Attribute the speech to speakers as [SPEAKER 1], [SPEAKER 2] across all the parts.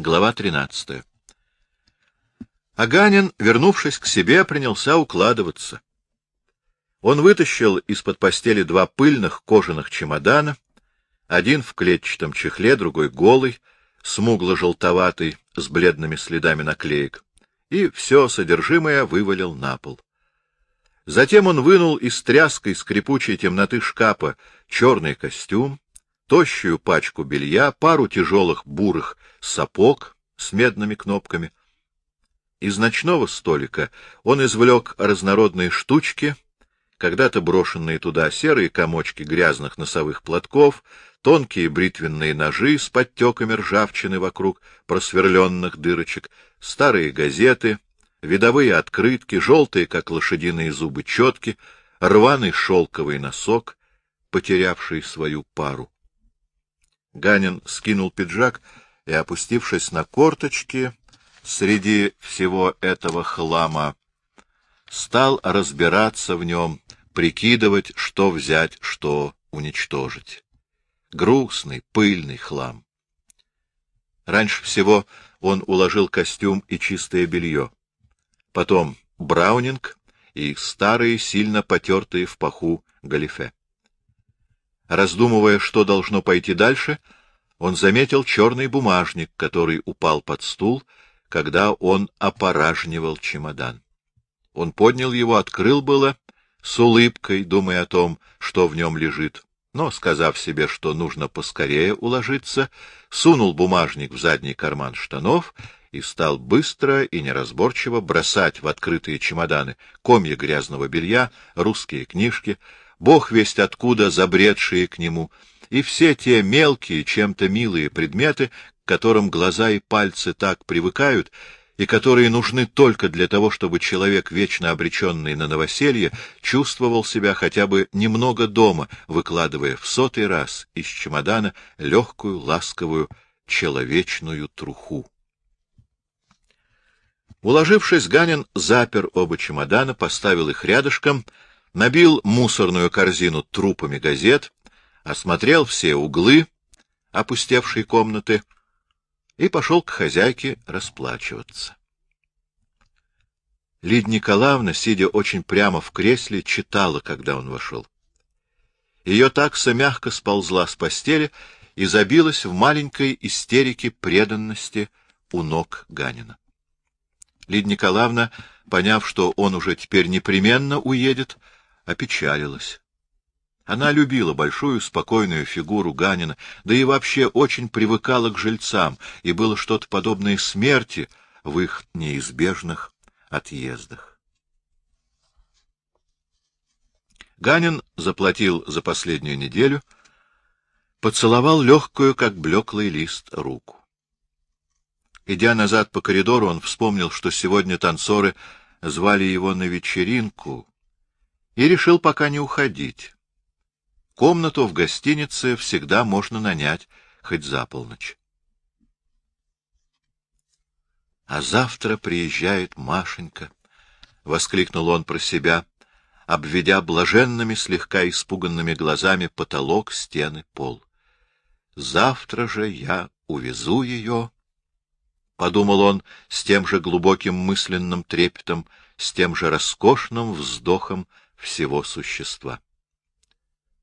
[SPEAKER 1] Глава 13. Аганин, вернувшись к себе, принялся укладываться. Он вытащил из-под постели два пыльных кожаных чемодана, один в клетчатом чехле, другой голый, смугло-желтоватый, с бледными следами наклеек, и все содержимое вывалил на пол. Затем он вынул из тряской скрипучей темноты шкафа черный костюм, тощую пачку белья, пару тяжелых бурых сапог с медными кнопками. Из ночного столика он извлек разнородные штучки, когда-то брошенные туда серые комочки грязных носовых платков, тонкие бритвенные ножи с подтеками ржавчины вокруг просверленных дырочек, старые газеты, видовые открытки, желтые, как лошадиные зубы, четки, рваный шелковый носок, потерявший свою пару. Ганин скинул пиджак и, опустившись на корточки, среди всего этого хлама, стал разбираться в нем, прикидывать, что взять, что уничтожить. Грустный, пыльный хлам. Раньше всего он уложил костюм и чистое белье. Потом браунинг и старые, сильно потертые в паху галифе. Раздумывая, что должно пойти дальше, он заметил черный бумажник, который упал под стул, когда он опоражнивал чемодан. Он поднял его, открыл было, с улыбкой, думая о том, что в нем лежит, но, сказав себе, что нужно поскорее уложиться, сунул бумажник в задний карман штанов и стал быстро и неразборчиво бросать в открытые чемоданы комья грязного белья, русские книжки, бог весть откуда забредшие к нему, и все те мелкие, чем-то милые предметы, к которым глаза и пальцы так привыкают, и которые нужны только для того, чтобы человек, вечно обреченный на новоселье, чувствовал себя хотя бы немного дома, выкладывая в сотый раз из чемодана легкую, ласковую, человечную труху. Уложившись, Ганин запер оба чемодана, поставил их рядышком — набил мусорную корзину трупами газет, осмотрел все углы опустевшей комнаты и пошел к хозяйке расплачиваться. Лид Николаевна, сидя очень прямо в кресле, читала, когда он вошел. Ее такса мягко сползла с постели и забилась в маленькой истерике преданности у ног Ганина. Лидия Николаевна, поняв, что он уже теперь непременно уедет, опечалилась. Она любила большую спокойную фигуру Ганина, да и вообще очень привыкала к жильцам, и было что-то подобное смерти в их неизбежных отъездах. Ганин заплатил за последнюю неделю, поцеловал легкую, как блеклый лист, руку. Идя назад по коридору, он вспомнил, что сегодня танцоры звали его на вечеринку, и решил пока не уходить. Комнату в гостинице всегда можно нанять хоть за полночь. — А завтра приезжает Машенька, — воскликнул он про себя, обведя блаженными, слегка испуганными глазами потолок, стены, пол. — Завтра же я увезу ее, — подумал он с тем же глубоким мысленным трепетом, с тем же роскошным вздохом всего существа.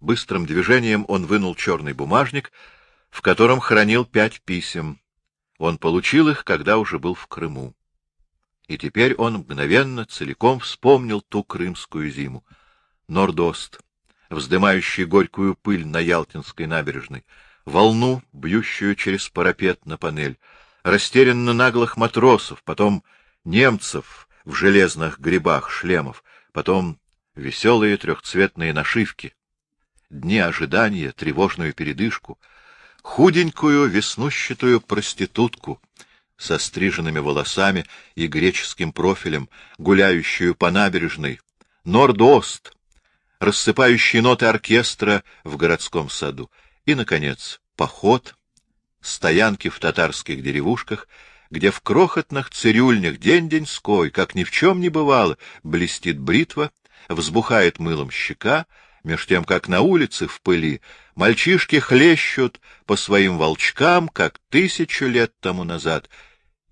[SPEAKER 1] Быстрым движением он вынул черный бумажник, в котором хранил пять писем. Он получил их, когда уже был в Крыму. И теперь он мгновенно, целиком вспомнил ту крымскую зиму. Нордост, вздымающий горькую пыль на Ялтинской набережной, волну, бьющую через парапет на панель, растерянно наглых матросов, потом немцев в железных грибах шлемов, потом веселые трехцветные нашивки, дни ожидания, тревожную передышку, худенькую веснущатую проститутку со стриженными волосами и греческим профилем, гуляющую по набережной, норд-ост, рассыпающие ноты оркестра в городском саду, и, наконец, поход, стоянки в татарских деревушках, где в крохотных цирюльнях день-деньской, как ни в чем не бывало, блестит бритва, взбухает мылом щека меж тем, как на улице в пыли мальчишки хлещут по своим волчкам, как тысячу лет тому назад,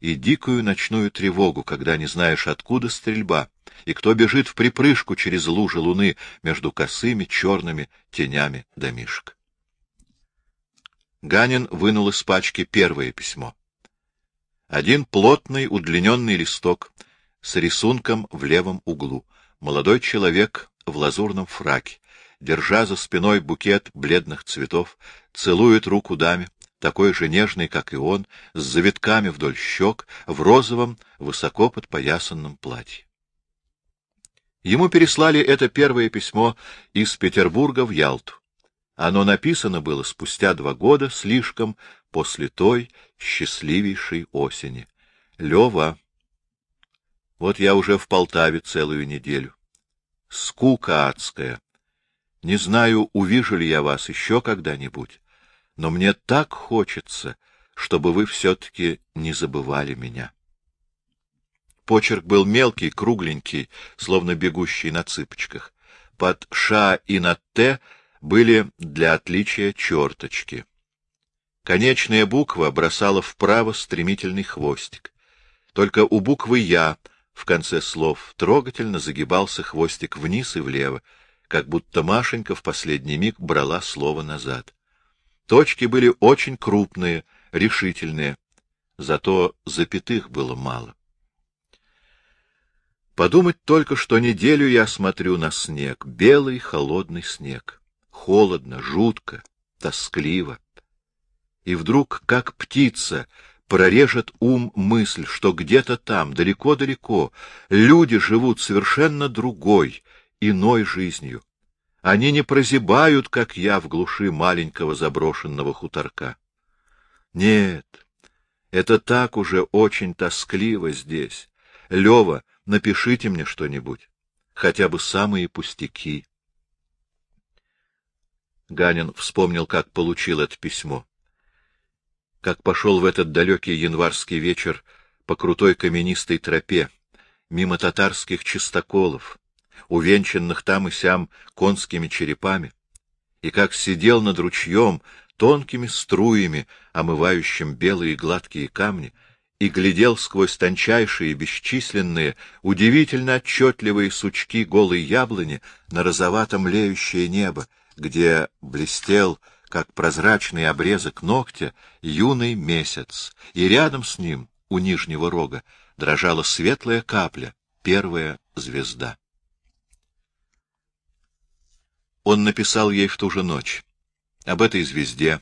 [SPEAKER 1] и дикую ночную тревогу, когда не знаешь, откуда стрельба, и кто бежит в припрыжку через лужи луны между косыми черными тенями домишек. Ганин вынул из пачки первое письмо. Один плотный удлиненный листок с рисунком в левом углу. Молодой человек в лазурном фраке, держа за спиной букет бледных цветов, целует руку даме, такой же нежный, как и он, с завитками вдоль щек, в розовом, высоко подпоясанном платье. Ему переслали это первое письмо из Петербурга в Ялту. Оно написано было спустя два года, слишком после той счастливейшей осени. Лева, вот я уже в Полтаве целую неделю. Скука адская. Не знаю, увижу ли я вас еще когда-нибудь но мне так хочется, чтобы вы все-таки не забывали меня. Почерк был мелкий, кругленький, словно бегущий на цыпочках. Под «ша» и над «т» были для отличия черточки. Конечная буква бросала вправо стремительный хвостик. Только у буквы «я» в конце слов трогательно загибался хвостик вниз и влево, как будто Машенька в последний миг брала слово назад. Точки были очень крупные, решительные, зато запятых было мало. Подумать только, что неделю я смотрю на снег, белый холодный снег. Холодно, жутко, тоскливо. И вдруг, как птица, прорежет ум мысль, что где-то там, далеко-далеко, люди живут совершенно другой, иной жизнью. Они не прозябают, как я, в глуши маленького заброшенного хуторка. Нет, это так уже очень тоскливо здесь. Лева, напишите мне что-нибудь, хотя бы самые пустяки. Ганин вспомнил, как получил это письмо. Как пошел в этот далекий январский вечер по крутой каменистой тропе, мимо татарских чистоколов, увенчанных там и сям конскими черепами, и как сидел над ручьем, тонкими струями, омывающим белые гладкие камни, и глядел сквозь тончайшие, бесчисленные, удивительно отчетливые сучки голой яблони на розоватом леющее небо, где блестел, как прозрачный обрезок ногтя, юный месяц, и рядом с ним, у нижнего рога, дрожала светлая капля, первая звезда. Он написал ей в ту же ночь об этой звезде,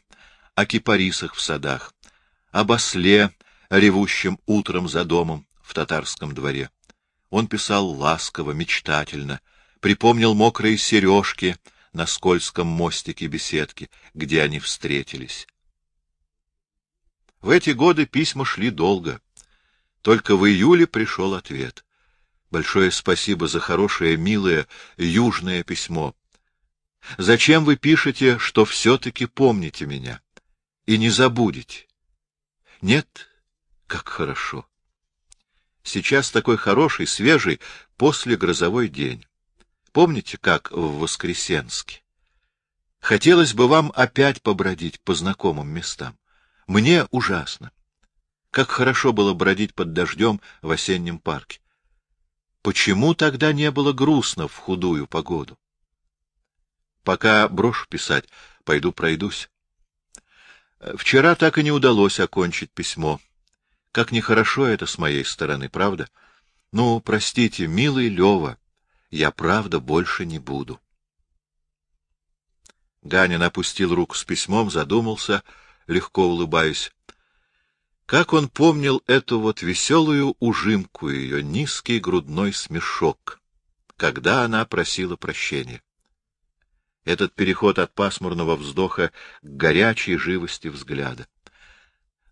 [SPEAKER 1] о кипарисах в садах, об осле, ревущем утром за домом в татарском дворе. Он писал ласково, мечтательно, припомнил мокрые сережки на скользком мостике беседки, где они встретились. В эти годы письма шли долго. Только в июле пришел ответ. Большое спасибо за хорошее, милое, южное письмо. Зачем вы пишете, что все-таки помните меня и не забудете? Нет, как хорошо. Сейчас такой хороший, свежий, после грозовой день. Помните, как в Воскресенске? Хотелось бы вам опять побродить по знакомым местам. Мне ужасно. Как хорошо было бродить под дождем в осеннем парке. Почему тогда не было грустно в худую погоду? Пока брошу писать, пойду пройдусь. Вчера так и не удалось окончить письмо. Как нехорошо это с моей стороны, правда? Ну, простите, милый Лева, я правда больше не буду. Ганин опустил руку с письмом, задумался, легко улыбаясь. Как он помнил эту вот веселую ужимку ее, низкий грудной смешок, когда она просила прощения этот переход от пасмурного вздоха к горячей живости взгляда.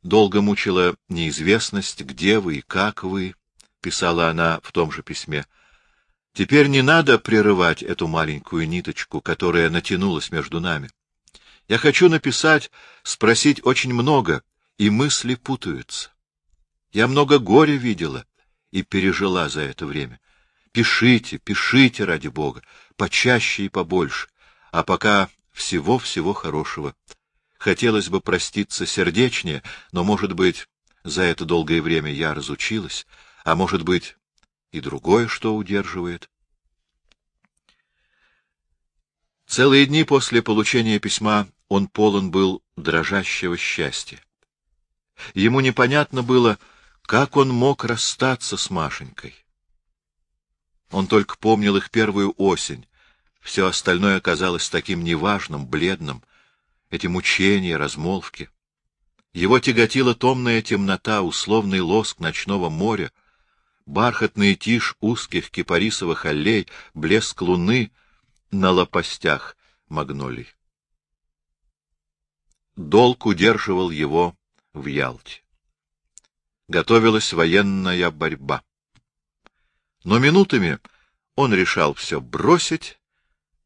[SPEAKER 1] Долго мучила неизвестность, где вы и как вы, — писала она в том же письме. Теперь не надо прерывать эту маленькую ниточку, которая натянулась между нами. Я хочу написать, спросить очень много, и мысли путаются. Я много горя видела и пережила за это время. Пишите, пишите, ради Бога, почаще и побольше. А пока всего-всего хорошего. Хотелось бы проститься сердечнее, но, может быть, за это долгое время я разучилась, а может быть, и другое, что удерживает. Целые дни после получения письма он полон был дрожащего счастья. Ему непонятно было, как он мог расстаться с Машенькой. Он только помнил их первую осень. Все остальное казалось таким неважным, бледным. Эти мучения, размолвки. Его тяготила томная темнота, условный лоск ночного моря, бархатный тишь узких кипарисовых аллей, блеск луны на лопастях магнолий. Долг удерживал его в Ялте. Готовилась военная борьба. Но минутами он решал все бросить,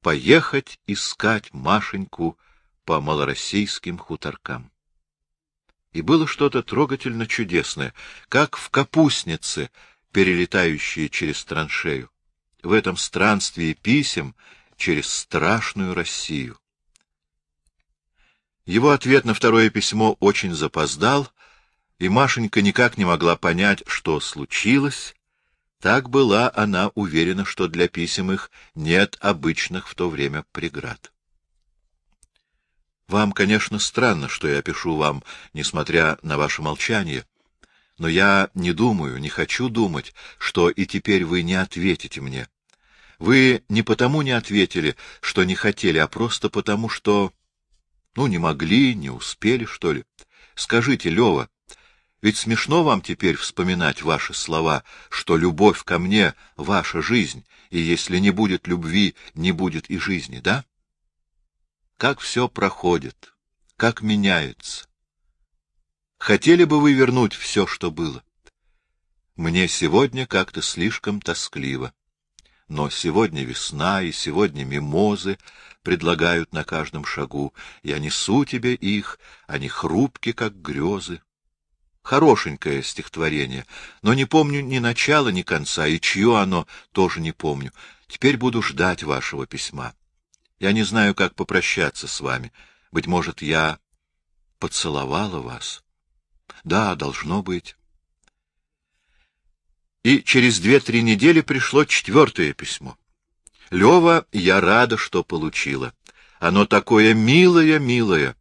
[SPEAKER 1] поехать искать Машеньку по малороссийским хуторкам. И было что-то трогательно чудесное, как в капустнице, перелетающие через траншею, в этом странствии писем через страшную Россию. Его ответ на второе письмо очень запоздал, и Машенька никак не могла понять, что случилось. Так была она уверена, что для писем их нет обычных в то время преград. Вам, конечно, странно, что я пишу вам, несмотря на ваше молчание, но я не думаю, не хочу думать, что и теперь вы не ответите мне. Вы не потому не ответили, что не хотели, а просто потому, что... Ну, не могли, не успели, что ли. Скажите, Лева, ведь смешно вам теперь вспоминать ваши слова, что любовь ко мне — ваша жизнь, и если не будет любви, не будет и жизни, да? Как все проходит, как меняется. Хотели бы вы вернуть все, что было? Мне сегодня как-то слишком тоскливо. Но сегодня весна, и сегодня мимозы предлагают на каждом шагу. Я несу тебе их, они хрупки, как грезы. Хорошенькое стихотворение, но не помню ни начала, ни конца, и чье оно тоже не помню. Теперь буду ждать вашего письма. Я не знаю, как попрощаться с вами. Быть может, я поцеловала вас? Да, должно быть. И через две-три недели пришло четвертое письмо. Лева, я рада, что получила. Оно такое милое-милое.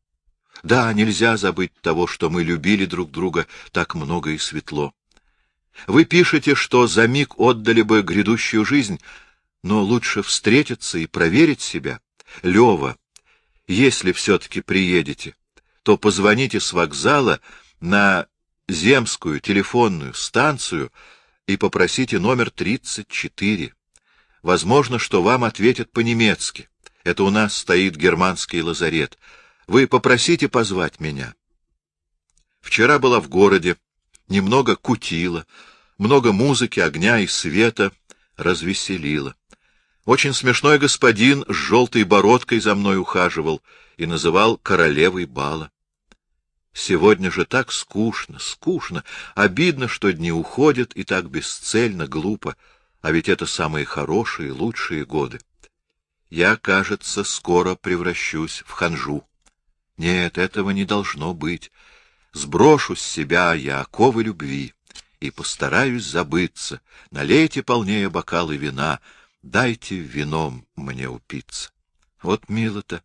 [SPEAKER 1] Да, нельзя забыть того, что мы любили друг друга так много и светло. Вы пишете, что за миг отдали бы грядущую жизнь, но лучше встретиться и проверить себя. Лева, если все-таки приедете, то позвоните с вокзала на земскую телефонную станцию и попросите номер 34. Возможно, что вам ответят по-немецки. Это у нас стоит германский лазарет. Вы попросите позвать меня. Вчера была в городе, немного кутила, много музыки, огня и света развеселила. Очень смешной господин с желтой бородкой за мной ухаживал и называл королевой бала. Сегодня же так скучно, скучно, обидно, что дни уходят, и так бесцельно, глупо, а ведь это самые хорошие, лучшие годы. Я, кажется, скоро превращусь в ханжу. Нет, этого не должно быть. Сброшу с себя я оковы любви и постараюсь забыться. Налейте полнее бокалы вина, дайте вином мне упиться. Вот мило-то.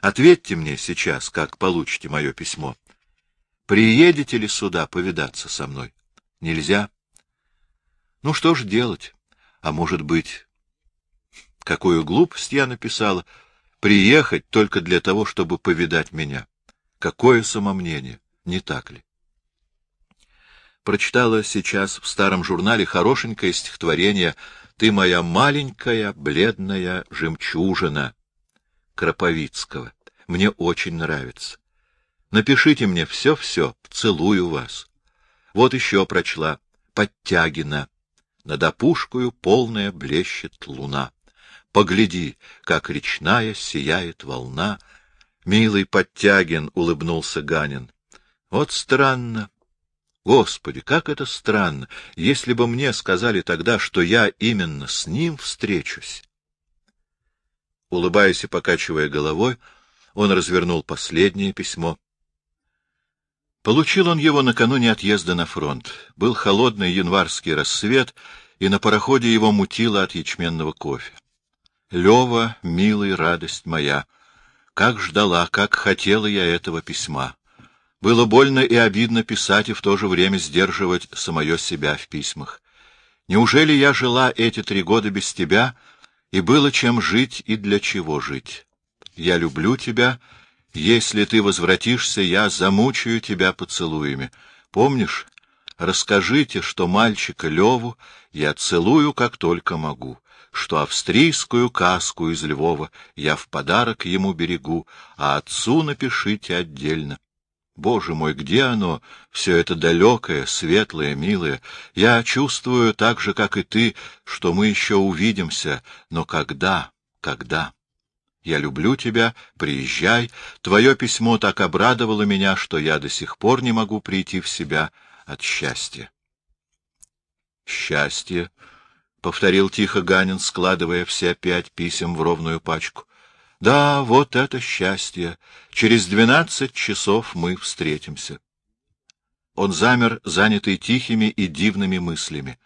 [SPEAKER 1] Ответьте мне сейчас, как получите мое письмо. Приедете ли сюда повидаться со мной? Нельзя. Ну что ж делать? А может быть, какую глупость я написала? Приехать только для того, чтобы повидать меня. Какое самомнение, не так ли? Прочитала сейчас в старом журнале хорошенькое стихотворение «Ты моя маленькая бледная жемчужина» Кроповицкого. Мне очень нравится. Напишите мне все-все, целую вас. Вот еще прочла Подтягина. Над опушкою полная блещет луна. Погляди, как речная сияет волна. Милый Подтягин, — улыбнулся Ганин. Вот странно. Господи, как это странно, если бы мне сказали тогда, что я именно с ним встречусь. Улыбаясь и покачивая головой, он развернул последнее письмо. Получил он его накануне отъезда на фронт. Был холодный январский рассвет, и на пароходе его мутило от ячменного кофе. Лева, милый, радость моя, как ждала, как хотела я этого письма. Было больно и обидно писать и в то же время сдерживать самое себя в письмах. Неужели я жила эти три года без тебя, и было чем жить и для чего жить? Я люблю тебя, если ты возвратишься, я замучаю тебя поцелуями. Помнишь? Расскажите, что мальчика Леву я целую, как только могу, что австрийскую каску из Львова я в подарок ему берегу, а отцу напишите отдельно. Боже мой, где оно, все это далекое, светлое, милое? Я чувствую так же, как и ты, что мы еще увидимся, но когда, когда? Я люблю тебя, приезжай. Твое письмо так обрадовало меня, что я до сих пор не могу прийти в себя от счастья. Счастье, — повторил тихо Ганин, складывая все пять писем в ровную пачку. Да, вот это счастье. Через двенадцать часов мы встретимся. Он замер, занятый тихими и дивными мыслями.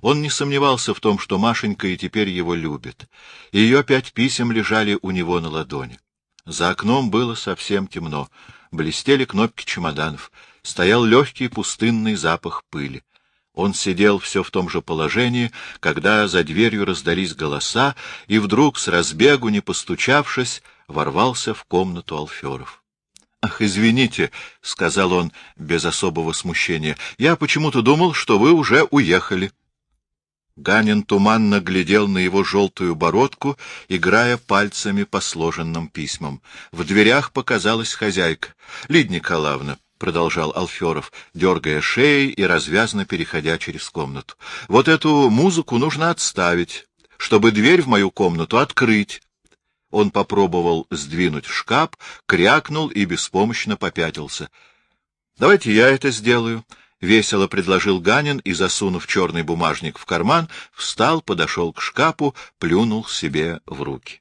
[SPEAKER 1] Он не сомневался в том, что Машенька и теперь его любит. Ее пять писем лежали у него на ладони. За окном было совсем темно. Блестели кнопки чемоданов. Стоял легкий пустынный запах пыли. Он сидел все в том же положении, когда за дверью раздались голоса, и вдруг, с разбегу не постучавшись, ворвался в комнату Алферов. — Ах, извините, — сказал он без особого смущения, — я почему-то думал, что вы уже уехали. Ганин туманно глядел на его желтую бородку, играя пальцами по сложенным письмам. В дверях показалась хозяйка. — Лидия Николаевна, — продолжал Алферов, дергая шеей и развязно переходя через комнату, — вот эту музыку нужно отставить, чтобы дверь в мою комнату открыть. Он попробовал сдвинуть шкаф, крякнул и беспомощно попятился. — Давайте я это сделаю, — весело предложил Ганин и, засунув черный бумажник в карман, встал, подошел к шкафу, плюнул себе в руки.